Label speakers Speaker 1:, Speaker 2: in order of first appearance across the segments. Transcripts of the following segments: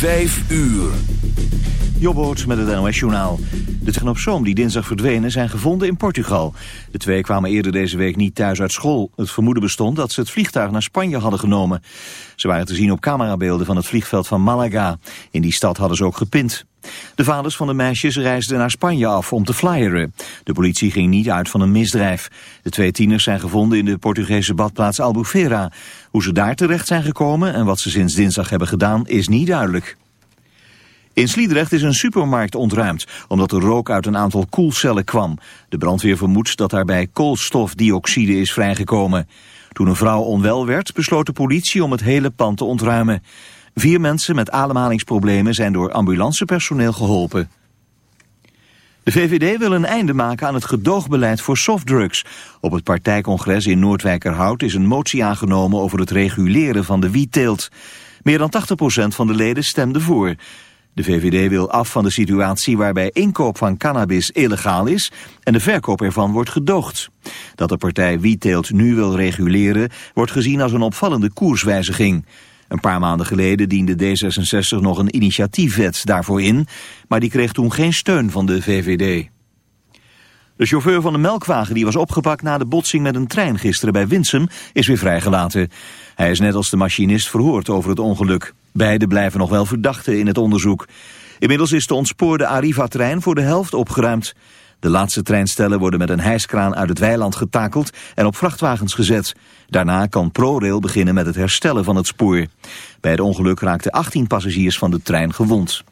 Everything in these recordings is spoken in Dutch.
Speaker 1: Vijf uur. Jobboot met het NOS-journaal. De technopsoom die dinsdag verdwenen zijn gevonden in Portugal. De twee kwamen eerder deze week niet thuis uit school. Het vermoeden bestond dat ze het vliegtuig naar Spanje hadden genomen. Ze waren te zien op camerabeelden van het vliegveld van Malaga. In die stad hadden ze ook gepind. De vaders van de meisjes reisden naar Spanje af om te flyeren. De politie ging niet uit van een misdrijf. De twee tieners zijn gevonden in de Portugese badplaats Albufeira. Hoe ze daar terecht zijn gekomen en wat ze sinds dinsdag hebben gedaan is niet duidelijk. In Sliedrecht is een supermarkt ontruimd, omdat er rook uit een aantal koelcellen kwam. De brandweer vermoedt dat daarbij koolstofdioxide is vrijgekomen. Toen een vrouw onwel werd, besloot de politie om het hele pand te ontruimen. Vier mensen met ademhalingsproblemen zijn door ambulancepersoneel geholpen. De VVD wil een einde maken aan het gedoogbeleid voor softdrugs. Op het partijcongres in Noordwijkerhout is een motie aangenomen over het reguleren van de wietteelt. Meer dan 80% van de leden stemde voor. De VVD wil af van de situatie waarbij inkoop van cannabis illegaal is en de verkoop ervan wordt gedoogd. Dat de partij wietteelt nu wil reguleren wordt gezien als een opvallende koerswijziging. Een paar maanden geleden diende D66 nog een initiatiefwet daarvoor in, maar die kreeg toen geen steun van de VVD. De chauffeur van de melkwagen die was opgepakt na de botsing met een trein gisteren bij Winsum is weer vrijgelaten. Hij is net als de machinist verhoord over het ongeluk. Beiden blijven nog wel verdachten in het onderzoek. Inmiddels is de ontspoorde Arriva-trein voor de helft opgeruimd. De laatste treinstellen worden met een hijskraan uit het weiland getakeld en op vrachtwagens gezet. Daarna kan ProRail beginnen met het herstellen van het spoor. Bij het ongeluk raakten 18 passagiers van de trein gewond.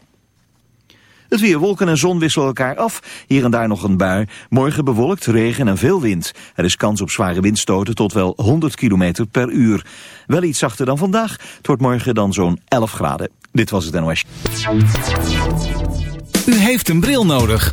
Speaker 1: Het weer, wolken en zon wisselen elkaar af. Hier en daar nog een bui. Morgen bewolkt, regen en veel wind. Er is kans op zware windstoten tot wel 100 km per uur. Wel iets zachter dan vandaag. Het wordt morgen dan zo'n 11 graden. Dit was het NOS.
Speaker 2: U heeft een bril nodig.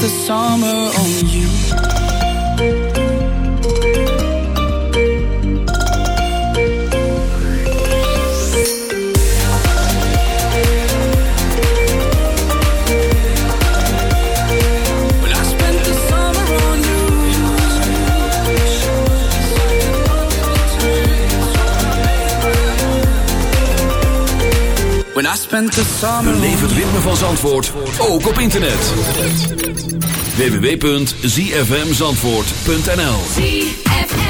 Speaker 3: the summer on you. Spent the summer
Speaker 4: Beleef het ritme van Zandvoort, ook op internet. www.zfmzandvoort.nl
Speaker 5: ZFM.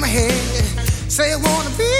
Speaker 6: my
Speaker 7: head. Say I wanna be